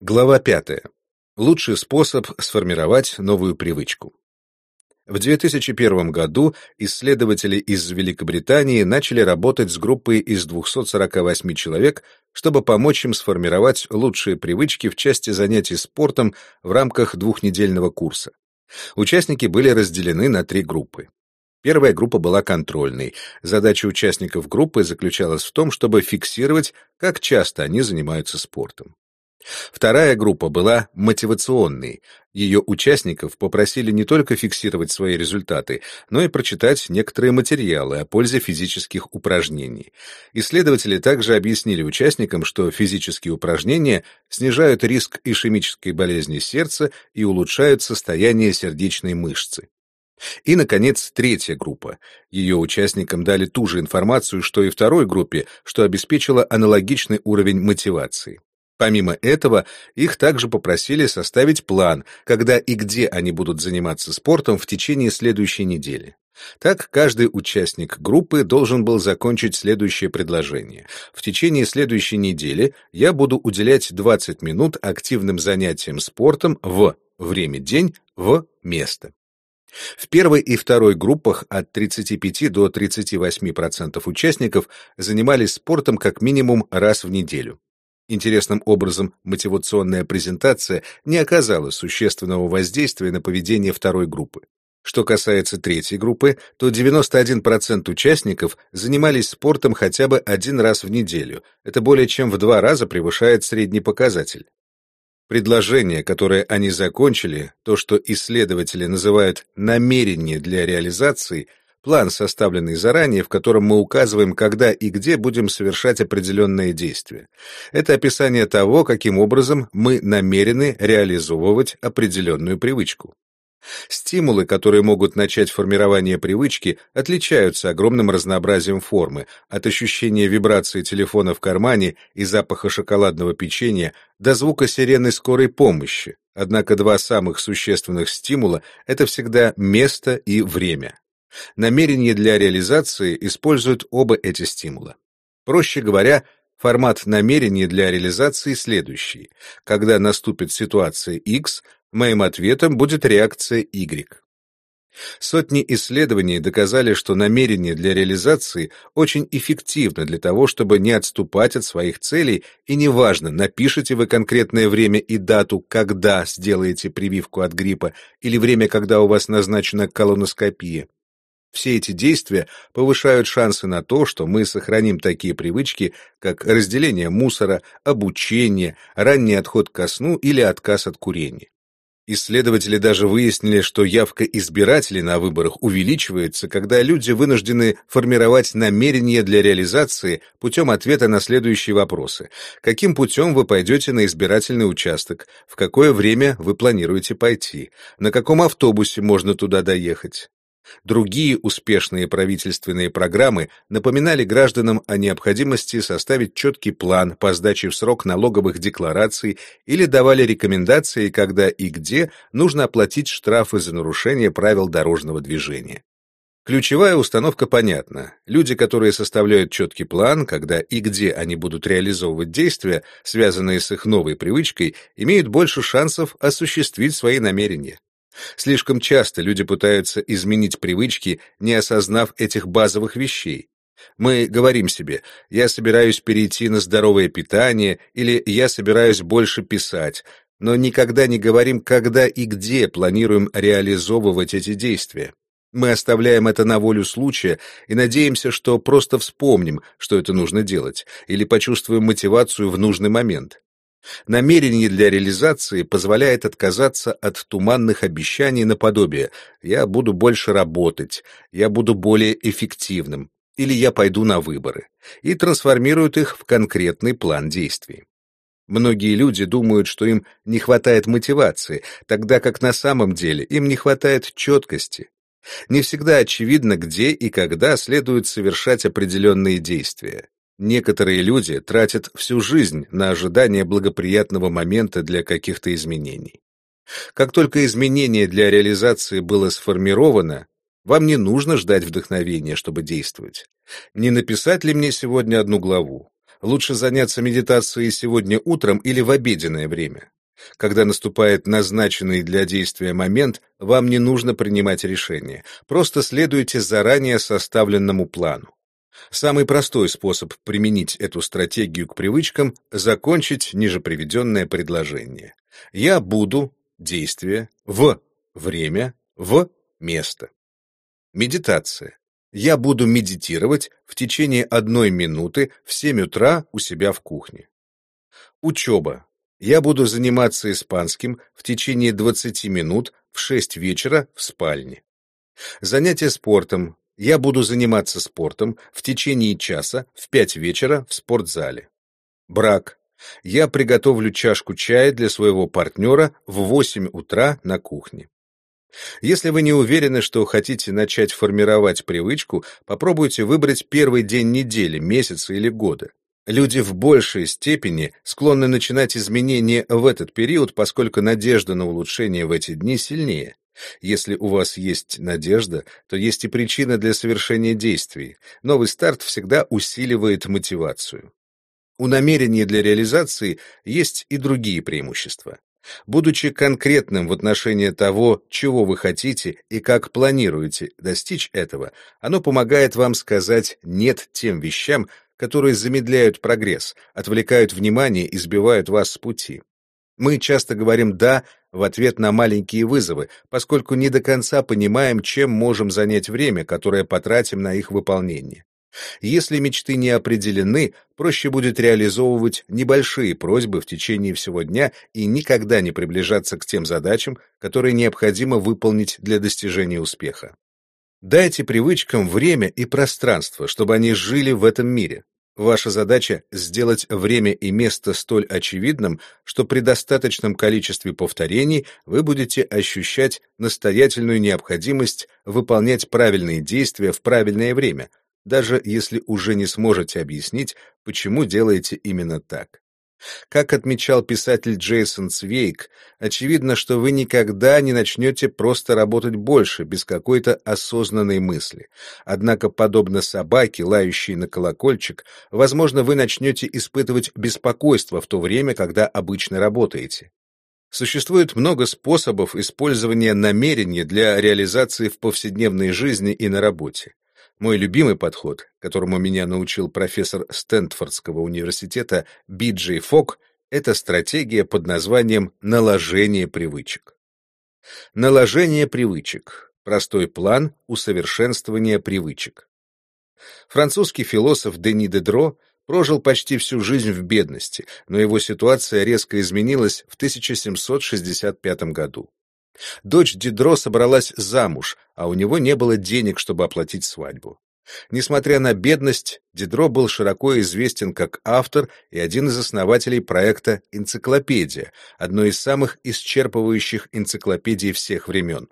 Глава 5. Лучший способ сформировать новую привычку. В 2001 году исследователи из Великобритании начали работать с группой из 248 человек, чтобы помочь им сформировать лучшие привычки в части занятий спортом в рамках двухнедельного курса. Участники были разделены на три группы. Первая группа была контрольной. Задача участников группы заключалась в том, чтобы фиксировать, как часто они занимаются спортом. Вторая группа была мотивационной. Ее участников попросили не только фиксировать свои результаты, но и прочитать некоторые материалы о пользе физических упражнений. Исследователи также объяснили участникам, что физические упражнения снижают риск ишемической болезни сердца и улучшают состояние сердечной мышцы. И, наконец, третья группа. Ее участникам дали ту же информацию, что и второй группе, что обеспечило аналогичный уровень мотивации. Помимо этого, их также попросили составить план, когда и где они будут заниматься спортом в течение следующей недели. Так, каждый участник группы должен был закончить следующее предложение. В течение следующей недели я буду уделять 20 минут активным занятиям спортом в время день в место. В первой и второй группах от 35 до 38% участников занимались спортом как минимум раз в неделю. Интересным образом, мотивационная презентация не оказала существенного воздействия на поведение второй группы. Что касается третьей группы, то 91% участников занимались спортом хотя бы один раз в неделю. Это более чем в два раза превышает средний показатель. Предложение, которое они закончили, то, что исследователи называют «намерение для реализации», план, составленный заранее, в котором мы указываем, когда и где будем совершать определенные действия. Это описание того, каким образом мы намерены реализовывать определенную привычку. Стимулы, которые могут начать формирование привычки, отличаются огромным разнообразием формы, от ощущения вибрации телефона в кармане и запаха шоколадного печенья до звука сирены скорой помощи. Однако два самых существенных стимула — это всегда место и время. Намерение для реализации используют оба эти стимула. Проще говоря, формат намерения для реализации следующий. Когда наступит ситуация X, моим ответом будет реакция Y. Сотни исследований доказали, что намерение для реализации очень эффективно для того, чтобы не отступать от своих целей, и неважно, напишите вы конкретное время и дату, когда сделаете прививку от гриппа, или время, когда у вас назначена колоноскопия. Все эти действия повышают шансы на то, что мы сохраним такие привычки, как разделение мусора, обучение, ранний отход ко сну или отказ от курения. Исследователи даже выяснили, что явка избирателей на выборах увеличивается, когда люди вынуждены формировать намерения для реализации путем ответа на следующие вопросы. Каким путем вы пойдете на избирательный участок? В какое время вы планируете пойти? На каком автобусе можно туда доехать? Другие успешные правительственные программы напоминали гражданам о необходимости составить четкий план по сдаче в срок налоговых деклараций или давали рекомендации, когда и где нужно оплатить штрафы за нарушение правил дорожного движения. Ключевая установка понятна. Люди, которые составляют четкий план, когда и где они будут реализовывать действия, связанные с их новой привычкой, имеют больше шансов осуществить свои намерения. Слишком часто люди пытаются изменить привычки, не осознав этих базовых вещей. Мы говорим себе «я собираюсь перейти на здоровое питание» или «я собираюсь больше писать», но никогда не говорим, когда и где планируем реализовывать эти действия. Мы оставляем это на волю случая и надеемся, что просто вспомним, что это нужно делать, или почувствуем мотивацию в нужный момент. Намерение для реализации позволяет отказаться от туманных обещаний наподобие «я буду больше работать», «я буду более эффективным» или «я пойду на выборы» и трансформирует их в конкретный план действий. Многие люди думают, что им не хватает мотивации, тогда как на самом деле им не хватает четкости. Не всегда очевидно, где и когда следует совершать определенные действия. Некоторые люди тратят всю жизнь на ожидание благоприятного момента для каких-то изменений. Как только изменение для реализации было сформировано, вам не нужно ждать вдохновения, чтобы действовать. Не написать ли мне сегодня одну главу? Лучше заняться медитацией сегодня утром или в обеденное время. Когда наступает назначенный для действия момент, вам не нужно принимать решение, просто следуйте заранее составленному плану. Самый простой способ применить эту стратегию к привычкам — закончить ниже приведенное предложение. Я буду, действие, в, время, в, место. Медитация. Я буду медитировать в течение одной минуты в 7 утра у себя в кухне. Учеба. Я буду заниматься испанским в течение 20 минут в 6 вечера в спальне. Занятие спортом. Я буду заниматься спортом в течение часа в 5 вечера в спортзале. Брак. Я приготовлю чашку чая для своего партнера в 8 утра на кухне. Если вы не уверены, что хотите начать формировать привычку, попробуйте выбрать первый день недели, месяца или года. Люди в большей степени склонны начинать изменения в этот период, поскольку надежда на улучшение в эти дни сильнее. Если у вас есть надежда, то есть и причина для совершения действий. Новый старт всегда усиливает мотивацию. У намерения для реализации есть и другие преимущества. Будучи конкретным в отношении того, чего вы хотите и как планируете достичь этого, оно помогает вам сказать «нет» тем вещам, которые замедляют прогресс, отвлекают внимание и сбивают вас с пути. Мы часто говорим «да» в ответ на маленькие вызовы, поскольку не до конца понимаем, чем можем занять время, которое потратим на их выполнение. Если мечты не определены, проще будет реализовывать небольшие просьбы в течение всего дня и никогда не приближаться к тем задачам, которые необходимо выполнить для достижения успеха. Дайте привычкам время и пространство, чтобы они жили в этом мире. Ваша задача — сделать время и место столь очевидным, что при достаточном количестве повторений вы будете ощущать настоятельную необходимость выполнять правильные действия в правильное время, даже если уже не сможете объяснить, почему делаете именно так. Как отмечал писатель Джейсон Цвейк, очевидно, что вы никогда не начнете просто работать больше, без какой-то осознанной мысли. Однако, подобно собаке, лающей на колокольчик, возможно, вы начнете испытывать беспокойство в то время, когда обычно работаете. Существует много способов использования намерений для реализации в повседневной жизни и на работе. Мой любимый подход, которому меня научил профессор Стэнфордского университета Биджей Фок, это стратегия под названием «наложение привычек». Наложение привычек – простой план усовершенствования привычек. Французский философ Дени Дедро прожил почти всю жизнь в бедности, но его ситуация резко изменилась в 1765 году. Дочь Дидро собралась замуж, а у него не было денег, чтобы оплатить свадьбу. Несмотря на бедность, Дидро был широко известен как автор и один из основателей проекта «Энциклопедия», одной из самых исчерпывающих энциклопедий всех времен.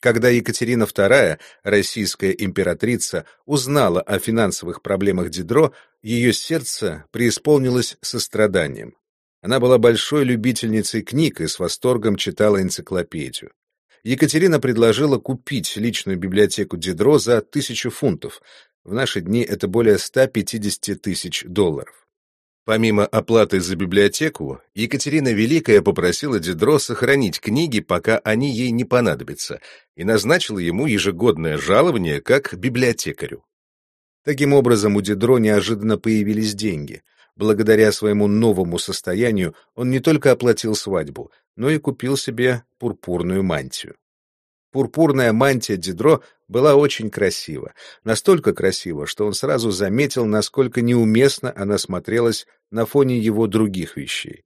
Когда Екатерина II, российская императрица, узнала о финансовых проблемах Дидро, ее сердце преисполнилось состраданием. Она была большой любительницей книг и с восторгом читала энциклопедию. Екатерина предложила купить личную библиотеку Дидро за тысячу фунтов. В наши дни это более 150 тысяч долларов. Помимо оплаты за библиотеку, Екатерина Великая попросила Дидро сохранить книги, пока они ей не понадобятся, и назначила ему ежегодное жалование как библиотекарю. Таким образом, у Дидро неожиданно появились деньги — Благодаря своему новому состоянию он не только оплатил свадьбу, но и купил себе пурпурную мантию. Пурпурная мантия Дидро была очень красива, настолько красива, что он сразу заметил, насколько неуместно она смотрелась на фоне его других вещей.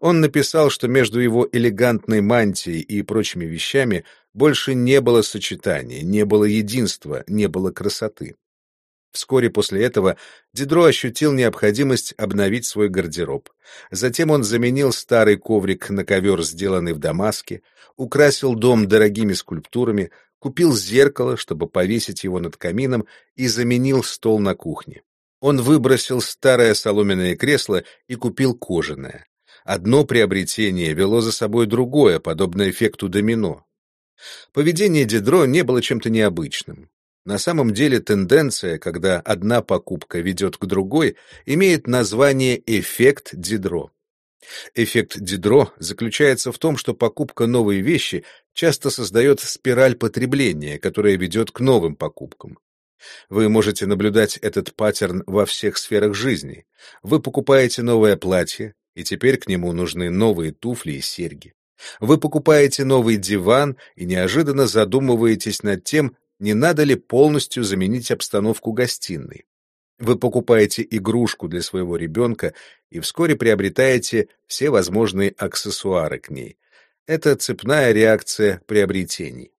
Он написал, что между его элегантной мантией и прочими вещами больше не было сочетания, не было единства, не было красоты. Вскоре после этого Дидро ощутил необходимость обновить свой гардероб. Затем он заменил старый коврик на ковер, сделанный в Дамаске, украсил дом дорогими скульптурами, купил зеркало, чтобы повесить его над камином, и заменил стол на кухне. Он выбросил старое соломенное кресло и купил кожаное. Одно приобретение вело за собой другое, подобно эффекту домино. Поведение Дидро не было чем-то необычным. На самом деле тенденция, когда одна покупка ведет к другой, имеет название эффект Дидро. Эффект Дидро заключается в том, что покупка новой вещи часто создает спираль потребления, которая ведет к новым покупкам. Вы можете наблюдать этот паттерн во всех сферах жизни. Вы покупаете новое платье, и теперь к нему нужны новые туфли и серьги. Вы покупаете новый диван и неожиданно задумываетесь над тем, не надо ли полностью заменить обстановку гостиной. Вы покупаете игрушку для своего ребенка и вскоре приобретаете все возможные аксессуары к ней. Это цепная реакция приобретений.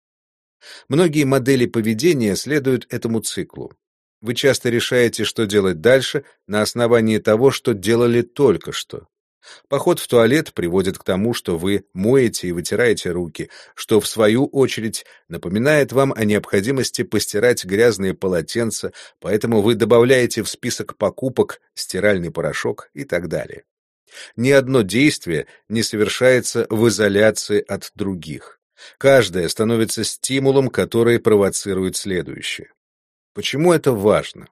Многие модели поведения следуют этому циклу. Вы часто решаете, что делать дальше, на основании того, что делали только что. Поход в туалет приводит к тому, что вы моете и вытираете руки, что, в свою очередь, напоминает вам о необходимости постирать грязные полотенца, поэтому вы добавляете в список покупок стиральный порошок и так далее. Ни одно действие не совершается в изоляции от других. Каждое становится стимулом, который провоцирует следующее. Почему это важно?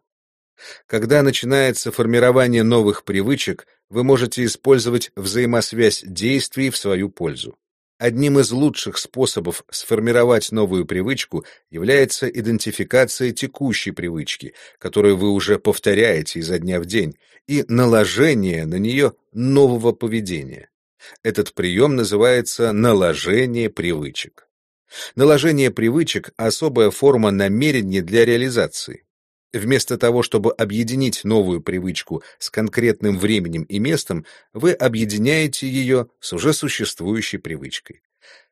Когда начинается формирование новых привычек, вы можете использовать взаимосвязь действий в свою пользу. Одним из лучших способов сформировать новую привычку является идентификация текущей привычки, которую вы уже повторяете изо дня в день, и наложение на нее нового поведения. Этот прием называется наложение привычек. Наложение привычек – особая форма намерения для реализации. Вместо того, чтобы объединить новую привычку с конкретным временем и местом, вы объединяете ее с уже существующей привычкой.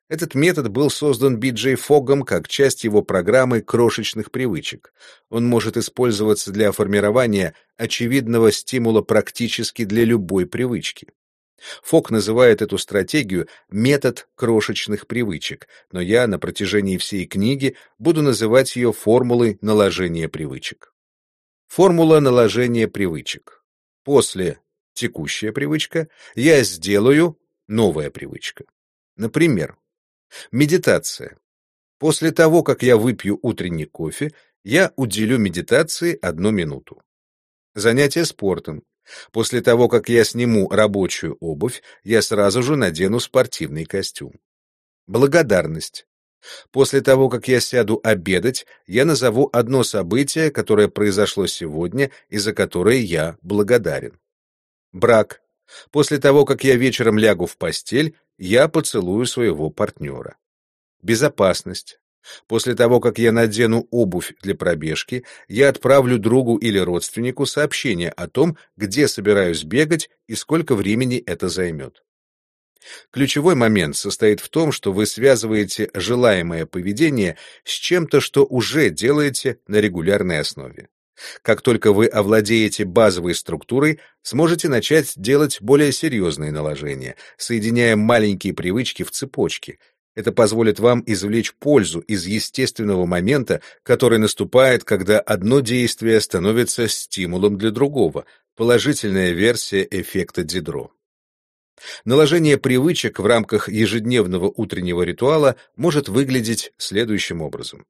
Этот метод был создан Биджей Фогом как часть его программы крошечных привычек. Он может использоваться для формирования очевидного стимула практически для любой привычки. Фок называет эту стратегию метод крошечных привычек, но я на протяжении всей книги буду называть ее формулой наложения привычек. Формула наложения привычек. После текущая привычка я сделаю новая привычка. Например, медитация. После того, как я выпью утренний кофе, я уделю медитации одну минуту. Занятие спортом. После того, как я сниму рабочую обувь, я сразу же надену спортивный костюм. Благодарность. После того, как я сяду обедать, я назову одно событие, которое произошло сегодня и за которое я благодарен. Брак. После того, как я вечером лягу в постель, я поцелую своего партнера. Безопасность. После того, как я надену обувь для пробежки, я отправлю другу или родственнику сообщение о том, где собираюсь бегать и сколько времени это займет. Ключевой момент состоит в том, что вы связываете желаемое поведение с чем-то, что уже делаете на регулярной основе. Как только вы овладеете базовой структурой, сможете начать делать более серьезные наложения, соединяя маленькие привычки в цепочки — это позволит вам извлечь пользу из естественного момента, который наступает, когда одно действие становится стимулом для другого, положительная версия эффекта Дидро. Наложение привычек в рамках ежедневного утреннего ритуала может выглядеть следующим образом.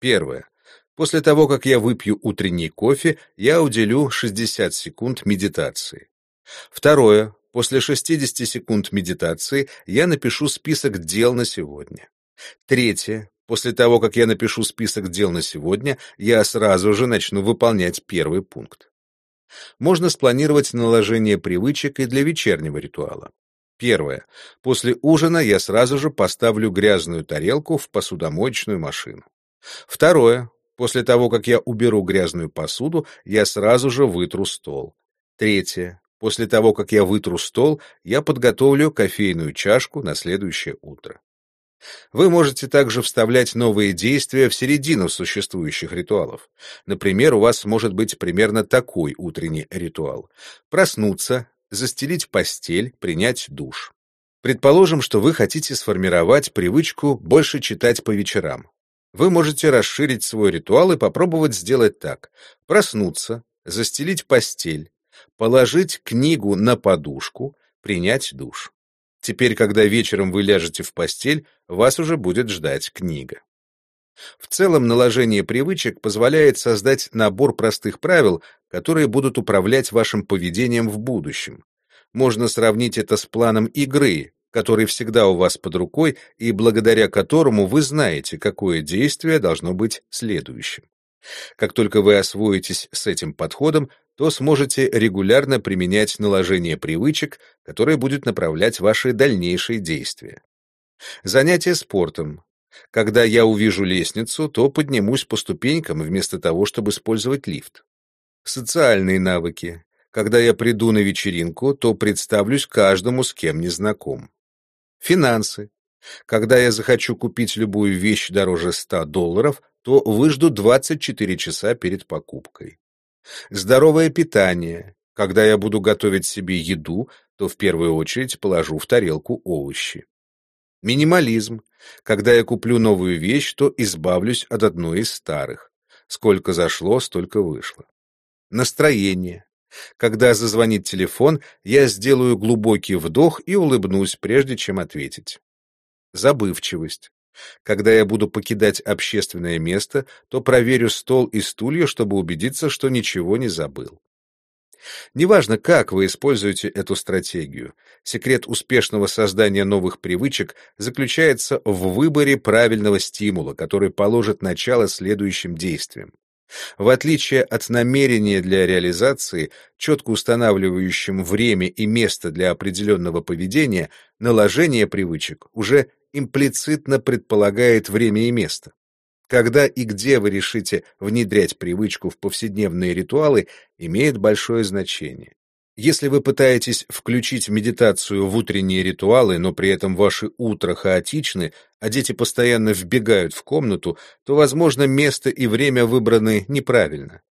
Первое. После того, как я выпью утренний кофе, я уделю 60 секунд медитации. Второе. После 60 секунд медитации я напишу список дел на сегодня. Третье. После того, как я напишу список дел на сегодня, я сразу же начну выполнять первый пункт. Можно спланировать наложение привычек и для вечернего ритуала. Первое. После ужина я сразу же поставлю грязную тарелку в посудомоечную машину. Второе. После того, как я уберу грязную посуду, я сразу же вытру стол. Третье. После того, как я вытру стол, я подготовлю кофейную чашку на следующее утро. Вы можете также вставлять новые действия в середину существующих ритуалов. Например, у вас может быть примерно такой утренний ритуал. Проснуться, застелить постель, принять душ. Предположим, что вы хотите сформировать привычку больше читать по вечерам. Вы можете расширить свой ритуал и попробовать сделать так. Проснуться, застелить постель, положить книгу на подушку, принять душ. Теперь, когда вечером вы ляжете в постель, вас уже будет ждать книга. В целом, наложение привычек позволяет создать набор простых правил, которые будут управлять вашим поведением в будущем. Можно сравнить это с планом игры, который всегда у вас под рукой и благодаря которому вы знаете, какое действие должно быть следующим. Как только вы освоитесь с этим подходом, то сможете регулярно применять наложение привычек, которое будет направлять ваши дальнейшие действия. Занятие спортом. Когда я увижу лестницу, то поднимусь по ступенькам вместо того, чтобы использовать лифт. Социальные навыки. Когда я приду на вечеринку, то представлюсь каждому, с кем не знаком. Финансы. Когда я захочу купить любую вещь дороже 100 долларов, то выжду 24 часа перед покупкой. Здоровое питание. Когда я буду готовить себе еду, то в первую очередь положу в тарелку овощи. Минимализм. Когда я куплю новую вещь, то избавлюсь от одной из старых. Сколько зашло, столько вышло. Настроение. Когда зазвонит телефон, я сделаю глубокий вдох и улыбнусь, прежде чем ответить. Забывчивость. Когда я буду покидать общественное место, то проверю стол и стулья, чтобы убедиться, что ничего не забыл. Неважно, как вы используете эту стратегию, секрет успешного создания новых привычек заключается в выборе правильного стимула, который положит начало следующим действиям. В отличие от намерения для реализации, четко устанавливающим время и место для определенного поведения, наложение привычек уже имплицитно предполагает время и место. Когда и где вы решите внедрять привычку в повседневные ритуалы, имеет большое значение. Если вы пытаетесь включить медитацию в утренние ритуалы, но при этом ваши утра хаотичны, а дети постоянно вбегают в комнату, то, возможно, место и время выбраны неправильно.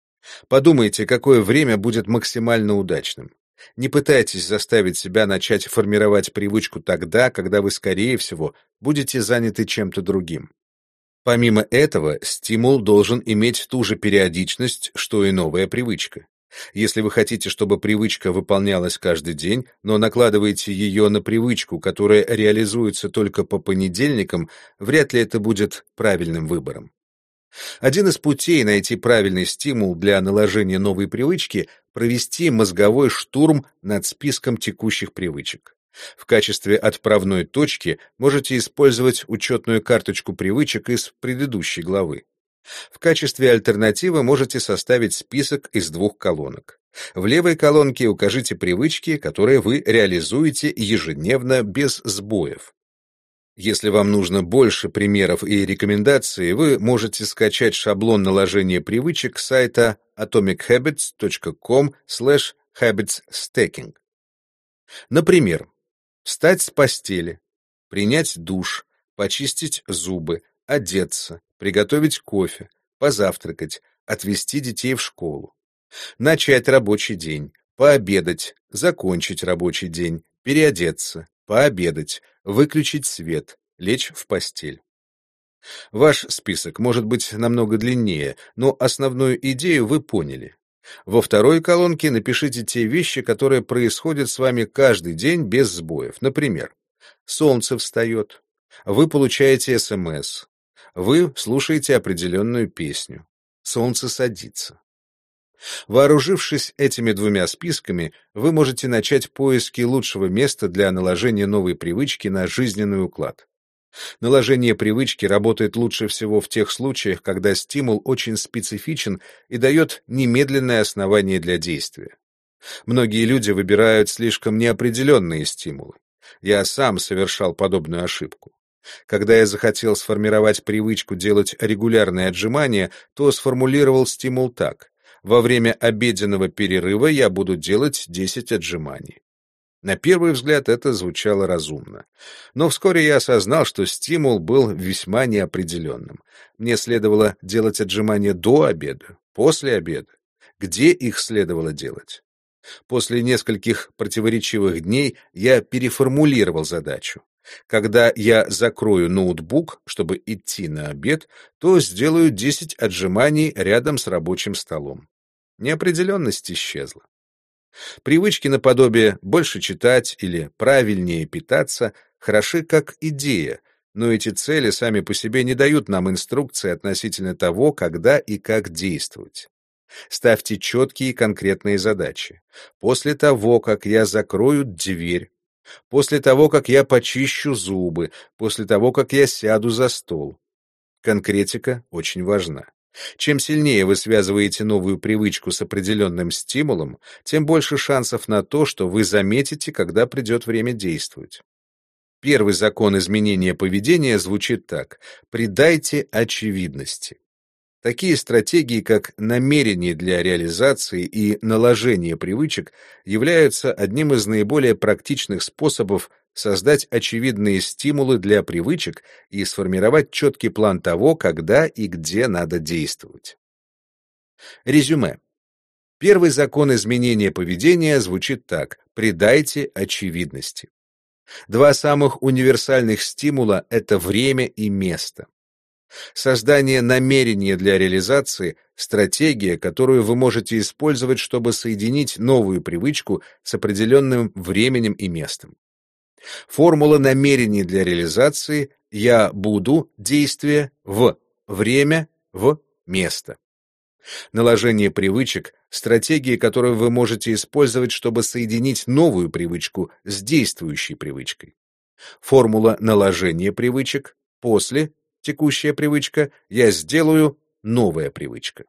Подумайте, какое время будет максимально удачным. Не пытайтесь заставить себя начать формировать привычку тогда, когда вы, скорее всего, будете заняты чем-то другим. Помимо этого, стимул должен иметь ту же периодичность, что и новая привычка. Если вы хотите, чтобы привычка выполнялась каждый день, но накладываете ее на привычку, которая реализуется только по понедельникам, вряд ли это будет правильным выбором. Один из путей найти правильный стимул для наложения новой привычки – провести мозговой штурм над списком текущих привычек. В качестве отправной точки можете использовать учетную карточку привычек из предыдущей главы. В качестве альтернативы можете составить список из двух колонок. В левой колонке укажите привычки, которые вы реализуете ежедневно без сбоев. Если вам нужно больше примеров и рекомендаций, вы можете скачать шаблон наложения привычек с сайта atomichabits.com habitsstacking. Например, встать с постели, принять душ, почистить зубы, одеться, приготовить кофе, позавтракать, отвезти детей в школу. Начать рабочий день, пообедать, закончить рабочий день, переодеться, пообедать, выключить свет, лечь в постель. Ваш список может быть намного длиннее, но основную идею вы поняли. Во второй колонке напишите те вещи, которые происходят с вами каждый день без сбоев. Например, солнце встает, вы получаете СМС, вы слушаете определенную песню. Солнце садится. Вооружившись этими двумя списками, вы можете начать поиски лучшего места для наложения новой привычки на жизненный уклад. Наложение привычки работает лучше всего в тех случаях, когда стимул очень специфичен и дает немедленное основание для действия. Многие люди выбирают слишком неопределенные стимулы. Я сам совершал подобную ошибку. Когда я захотел сформировать привычку делать регулярные отжимания, то сформулировал стимул так. Во время обеденного перерыва я буду делать 10 отжиманий. На первый взгляд это звучало разумно. Но вскоре я осознал, что стимул был весьма неопределенным. Мне следовало делать отжимания до обеда, после обеда. Где их следовало делать? После нескольких противоречивых дней я переформулировал задачу. Когда я закрою ноутбук, чтобы идти на обед, то сделаю 10 отжиманий рядом с рабочим столом. Неопределенность исчезла. Привычки наподобие «больше читать» или «правильнее питаться» хороши как идея, но эти цели сами по себе не дают нам инструкции относительно того, когда и как действовать. Ставьте четкие и конкретные задачи. После того, как я закрою дверь, после того, как я почищу зубы, после того, как я сяду за стол. Конкретика очень важна. Чем сильнее вы связываете новую привычку с определенным стимулом, тем больше шансов на то, что вы заметите, когда придет время действовать. Первый закон изменения поведения звучит так. Придайте очевидности. Такие стратегии, как намерение для реализации и наложение привычек, являются одним из наиболее практичных способов создать очевидные стимулы для привычек и сформировать четкий план того, когда и где надо действовать. Резюме. Первый закон изменения поведения звучит так: придайте очевидности. Два самых универсальных стимула это время и место. Создание намерения для реализации — стратегия, которую вы можете использовать, чтобы соединить новую привычку с определенным временем и местом. Формула намерений для реализации «я буду» действие в время в место. Наложение привычек — стратегия, которую вы можете использовать, чтобы соединить новую привычку с действующей привычкой. Формула наложения привычек после текущая привычка, я сделаю новая привычка.